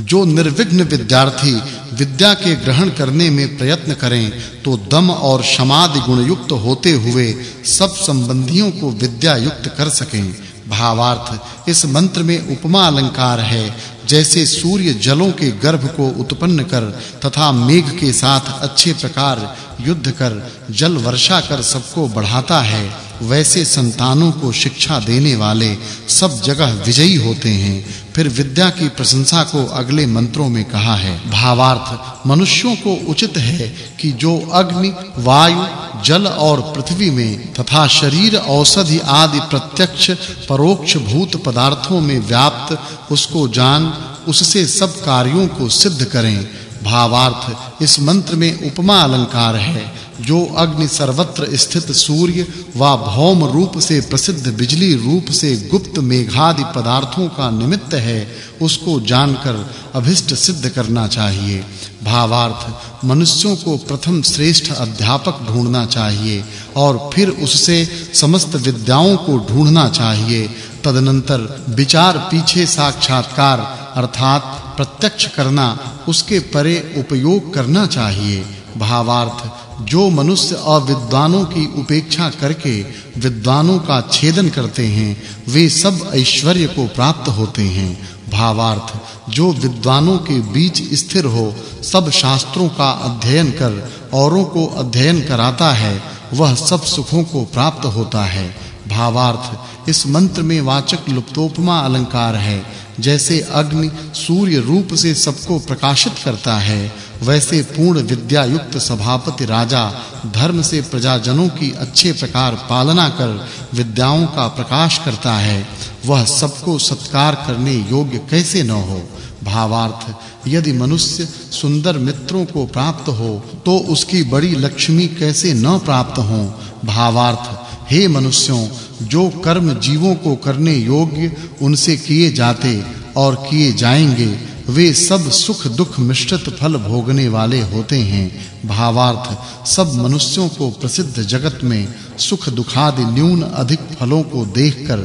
जो निर्विघ्न विद्यार्थी विद्या के ग्रहण करने में प्रयत्न करें तो दम और क्षमादि गुण युक्त होते हुए सब संबंधियों को विद्या युक्त कर सकें। भावार्थ, इस मंत्र में उपमा अलंकार है, जैसे सूर्य जलों के गर्भ को उत्पन्न कर तथा मेघ के साथ अच्छे प्रकार युद्ध कर, जल वर्षा कर सबको बढ़ाता है। वैसे संतानों को शिक्षा देने वाले सब जगह विजयी होते हैं। फिर विद्या की प्रशंसा को अगले मंत्रों में कहा है। भावार्थ, मनुष्यों को उचित है कि जो अग्नि, वायु, जल और पृथ्वी में तथा शरीर, औषधि आदि प्रत्यक्ष, परोक्ष भूत पदार्थों में व्याप्त, उसको जान, उससे सब कार्यों को सिद्ध करें। भावार्थ, इस मंत्र में उपमा अलंकार है। जो अग्नि सर्वत्र स्थित सूर्य व भौम रूप से प्रसिद्ध बिजली रूप से गुप्त मेघादि पदार्थों का निमित्त है, उसको जानकर अभिष्ट सिद्ध करना चाहिए। भावार्थ, मनुष्यों को प्रथम श्रेष्ठ अध्यापक ढूंढना चाहिए और फिर उससे समस्त विद्याओं को ढूंढना चाहिए। तदनंतर विचार पीछे साक्षात्कार, अर्थात प्रत्यक्ष करना, उसके परे उपयोग करना चाहिए। भावार्थ जो मनुष्य अविद्वानों की उपेक्षा करके विद्वानों का छेदन करते हैं, वे सब ऐश्वर्य को प्राप्त होते हैं। भावार्थ, जो विद्वानों के बीच स्थिर हो, सब शास्त्रों का अध्ययन कर, औरों को अध्ययन कराता है, वह सब सुखों को प्राप्त होता है। भावार्थ, इस मंत्र में वाचक् लुप्तोपमा अलंकार है, जैसे अग्नि सूर्य रूप से सबको प्रकाशित करता है। वैसे पूर्ण विद्या युक्त सभापति राजा धर्म से प्रजाजनों की अच्छे प्रकार पालना कर विद्याओं का प्रकाश करता है, वह सबको सत्कार करने योग्य कैसे न हो? भावार्थ, यदि मनुष्य सुंदर मित्रों को प्राप्त हो तो उसकी बड़ी लक्ष्मी कैसे न प्राप्त हो? भावार्थ, हे मनुष्यों, जो कर्म जीवों को करने योग्य उनसे किए जाते और किए जाएँगे वे सब सुख दुख मिश्रित फल भोगने वाले होते हैं। भावार्थ, सब मनुष्यों को प्रसिद्ध जगत में सुख दुखादि न्यून अधिक फलों को देखकर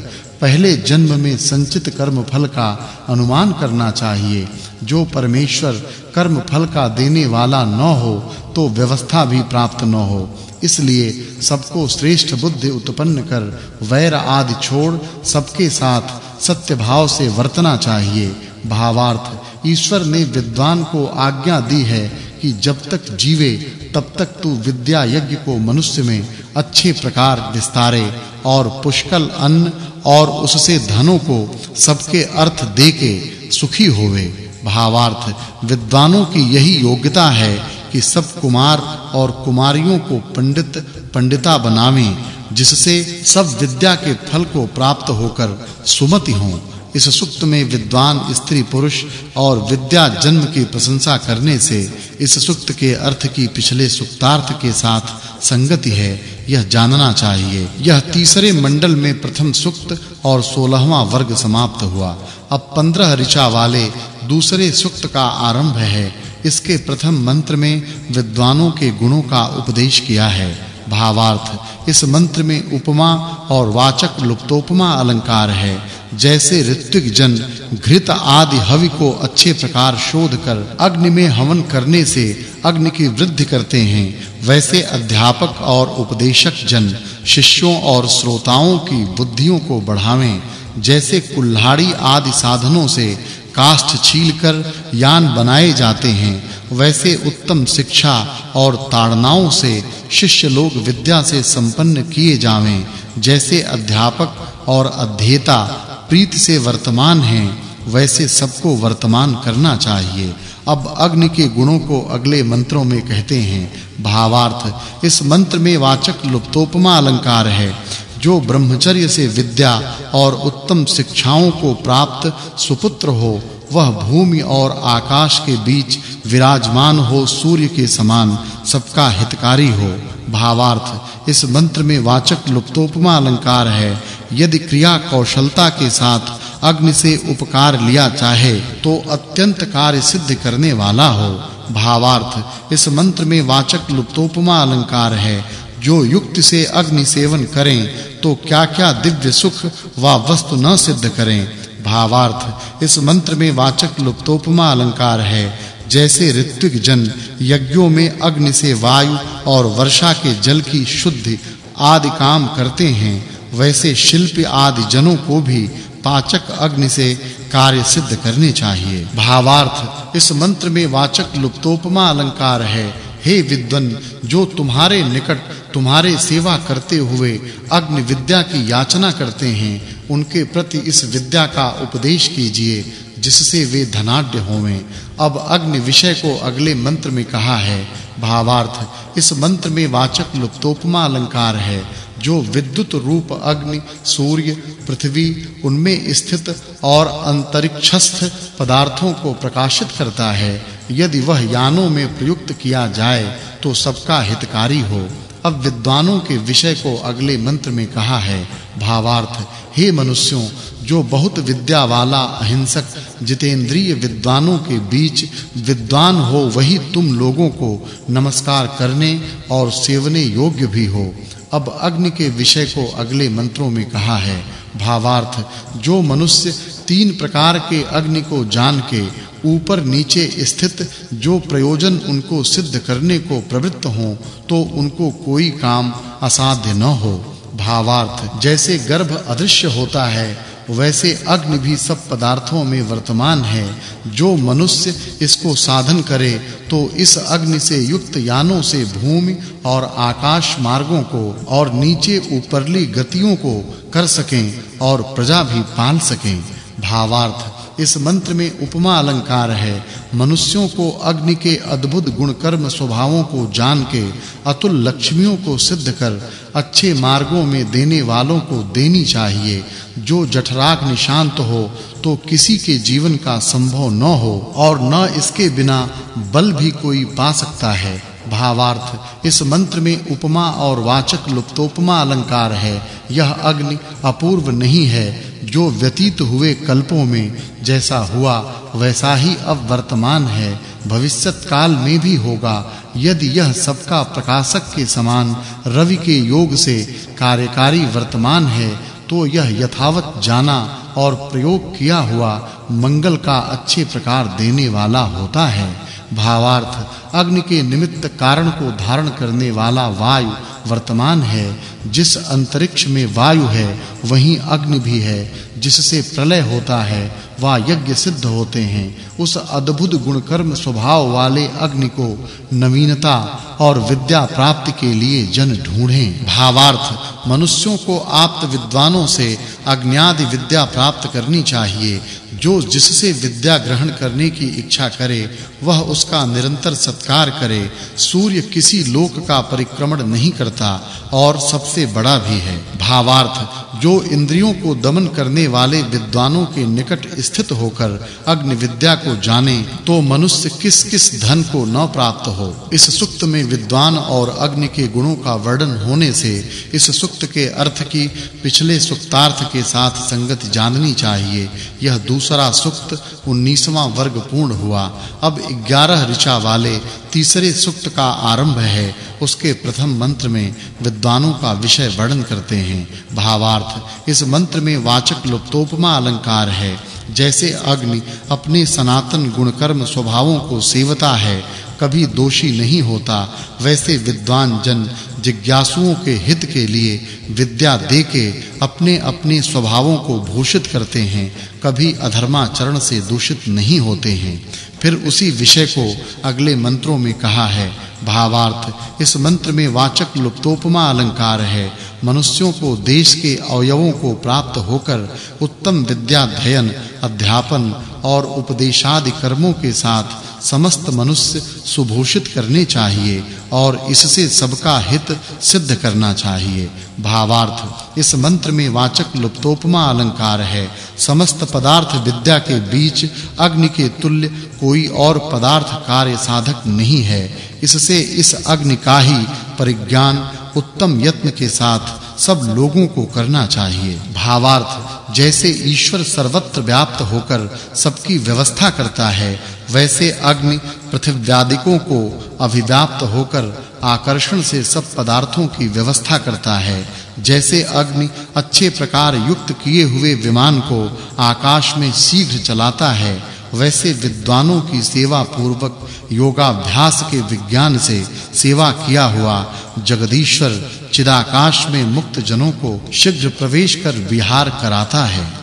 पहले जन्म में संचित कर्म फल का अनुमान करना चाहिए। जो परमेश्वर कर्म फल का देने वाला न हो तो व्यवस्था भी प्राप्त न हो। इसलिए सबको श्रेष्ठ बुद्धि उत्पन्न कर वैर आदि छोड़ सबके साथ सत्य भाव से वर्तना चाहिए। भावार्थ ईश्वर ने विद्वान को आज्ञा दी है कि जब तक जीवे, तब तक तू विद्या यज्ञ को मनुष्य में अच्छे प्रकार विस्तारे और पुष्कल अन्न और उससे धनों को सबके अर्थ देके सुखी होवे। भावार्थ, विद्वानों की यही योग्यता है कि सब कुमार और कुमारियों को पंडित, पंडिता बनावें, जिससे सब विद्या के फल को प्राप्त होकर सुमति हों। इस सुक्त में विद्वान, स्त्री, पुरुष और विद्या जन्म की प्रशंसा करने से इस सुक्त के अर्थ की पिछले सुक्तार्थ के साथ संगति है। यह जानना चाहिए। यह तीसरे मंडल में प्रथम सुक्त और 16वां वर्ग समाप्त हुआ। अब 15 ऋचा वाले दूसरे सुक्त का आरंभ है। इसके प्रथम मंत्र में विद्वानों के गुणों का उपदेश किया है। भावार्थ, इस मंत्र में उपमा और वाचक् लुप्तोपमा अलंकार है। जैसे ऋत्विक जन घृत आदि हवि को अच्छे प्रकार शोध कर अग्नि में हवन करने से अग्नि की वृद्धि करते हैं, वैसे अध्यापक और उपदेशक जन शिष्यों और श्रोताओं की बुद्धियों को बढ़ावें, जैसे कुल्हाड़ी आदि साधनों से काष्ठ छीलकर यान बनाए जाते हैं, वैसे उत्तम शिक्षा और ताड़नाओं से शिष्य लोग विद्या से संपन्न किए जावें, जैसे अध्यापक और अध्येता प्रीति से वर्तमान हैं, वैसे सबको वर्तमान करना चाहिए। अब अग्नि के गुणों को अगले मंत्रों में कहते हैं, भावार्थ, इस मंत्र में वाचक् लुप्तोपमा अलंकार है, जो ब्रह्मचर्य से विद्या और उत्तम शिक्षाओं को प्राप्त सुपुत्र हो, वह भूमि और आकाश के बीच विराजमान हो, सूर्य के समान सबका हितकारी हो। भावार्थ, इस मंत्र में वाचक् लुप्तोपमा अलंकार है यदि क्रिया कौशलता के साथ अग्नि से उपकार लिया चाहे तो अत्यंत कार्य सिद्ध करने वाला हो। भावार्थ, इस मंत्र में वाचक् लुप्तोपमा अलंकार है। जो युक्ति से अग्नि सेवन करें तो क्या-क्या दिव्य सुख व वस्तु न सिद्ध करें। भावार्थ, इस मंत्र में वाचक् लुप्तोपमा अलंकार है। जैसे ऋत्विक जन, यज्ञों में अग्नि से वायु और वर्षा के जल की शुद्धि आदि काम करते हैं वैसे शिल्प आदि जनों को भी पाचक अग्नि से कार्य सिद्ध करने चाहिए। भावार्थ, इस मंत्र में वाचक् लुप्तोपमा अलंकार है। हे विद्वन, जो तुम्हारे निकट तुम्हारे सेवा करते हुए अग्नि विद्या की याचना करते हैं, उनके प्रति इस विद्या का उपदेश कीजिए, जिससे वे धनाढ्य होवें। अब अग्नि विषय को अगले मंत्र में कहा है। भावार्थ, इस मंत्र में वाचक् लुप्तोपमा अलंकार है। जो विद्युत रूप अग्नि, सूर्य, पृथ्वी, उनमें स्थित और अंतरिक्षस्थ पदार्थों को प्रकाशित करता है। यदि वह यानों में प्रयुक्त किया जाए तो सबका हितकारी हो। अब विद्वानों के विषय को अगले मंत्र में कहा है, भावार्थ, हे मनुष्यों, जो बहुत विद्या वाला अहिंसक, जितेंद्रिय विद्वानों के बीच विद्वान हो, वही तुम लोगों को नमस्कार करने और सेवने योग्य भी हो। अब अग्नि के विषय को अगले मंत्रों में कहा है, भावार्थ, जो मनुष्य तीन प्रकार के अग्नि को जान के ऊपर नीचे स्थित जो प्रयोजन उनको सिद्ध करने को प्रवृत्त हो तो उनको कोई काम असाध्य न हो। भावार्थ, जैसे गर्भ अदृश्य होता है, वैसे अग्नि भी सब पदार्थों में वर्तमान है। जो मनुष्य इसको साधन करे तो इस अग्नि से युक्त यानों से भूमि और आकाश मार्गों को और नीचे ऊपरली गतियों को कर सकें और प्रजा भी पाल सकें। भावार्थ। इस मंत्र में उपमा अलंकार है। मनुष्यों को अग्नि के अद्भुत गुण कर्म स्वभावों को जान के, अतुल लक्ष्मियों को सिद्ध कर, अच्छे मार्गों में देने वालों को देनी चाहिए। जो जठराग निशांत हो तो किसी के जीवन का संभव न हो, और न इसके बिना बल भी कोई पा सकता है। भावार्थ। इस मंत्र में उपमा और वाचक् लुप्तोपमा अलंकार है। यह अग्नि अपूर्व नहीं है। जो व्यतीत हुए कल्पों में जैसा हुआ, वैसा ही अब वर्तमान है। भविष्यत काल में भी होगा। यदि यह सबका प्रकाशक के समान रवि के योग से कार्यकारी वर्तमान है तो यह यथावत जाना और प्रयोग किया हुआ मंगल का अच्छे प्रकार देने वाला होता है। भावार्थ, अग्नि के निमित्त कारण को धारण करने वाला वायु वर्तमान है। जिस अंतरिक्ष में वायु है वहीं अग्नि भी है। जिससे प्रलय होता है वा यज्ञ सिद्ध होते हैं। उस अद्भुत गुण कर्म स्वभाव वाले अग्नि को नवीनता और विद्या प्राप्त के लिए जन ढूंढें। भावार्थ, मनुष्यों को आप्त विद्वानों से अज्ञादि विद्या प्राप्त करनी चाहिए। जो जिससे विद्या ग्रहण करने की इच्छा करे, वह उसका निरंतर सत्कार करे। सूर्य किसी लोक का परिक्रमण नहीं करता और सबसे बड़ा भी है। भावार्थ, जो इंद्रियों को दमन करने वाले विद्वानों के निकट स्थित होकर अग्नि विद्या को जाने तो मनुष्य किस-किस धन को न प्राप्त हो। इस सुक्त में विद्वान और अग्नि के गुणों का वर्णन होने से इस सुक्त के अर्थ की पिछले सुक्तार्थ के साथ संगति जाननी चाहिए। यह दूसरा सुक्त 19वां वर्ग पूर्ण हुआ। अब 11 ऋचा वाले तीसरे सुक्त का आरंभ है, उसके प्रथम मंत्र में विद्वानों का विषय वर्णन करते हैं। भावार्थ, इस मंत्र में वाचक् लुप्तोपमा अलंकार है, जैसे अग्नि अपने सनातन गुणकर्म स्वभावों को सेवता है कभी दोषी नहीं होता। वैसे विद्वान जन जिज्ञासुओं के हित के लिए विद्या देके अपने अपने स्वभावों को भूषित करते हैं। कभी अधर्माचरण से दूषित नहीं होते हैं। फिर उसी विषय को अगले मंत्रों में कहा है। भावार्थ, इस मंत्र में वाचक् लुप्तोपमा अलंकार है। मनुष्यों को देश के अवयवों को प्राप्त होकर उत्तम विद्या अध्ययन अध्यापन और उपदेशादि कर्मों के साथ समस्त मनुष्य सुभूषित करने चाहिए और इससे सबका हित सिद्ध करना चाहिए। भावार्थ, इस मंत्र में वाचक् लुप्तोपमा अलंकार है। समस्त पदार्थ विद्या के बीच अग्नि के तुल्य कोई और पदार्थ कार्य साधक नहीं है। इससे इस अग्नि का ही परिज्ञान उत्तम यत्न के साथ सब लोगों को करना चाहिए। भावार्थ जैसे ईश्वर सर्वत्र व्याप्त होकर सबकी व्यवस्था करता है, वैसे अग्नि पृथ्व्यादिकों को अभिव्याप्त होकर आकर्षण से सब पदार्थों की व्यवस्था करता है। जैसे अग्नि अच्छे प्रकार युक्त किए हुए विमान को आकाश में शीघ्र चलाता है, वैसे विद्वानों की सेवा पूर्वक योगाभ्यास के विज्ञान से सेवा किया हुआ जगदीश्वर चिदाकाश में मुक्त जनों को शीघ्र प्रवेश कर विहार कराता है।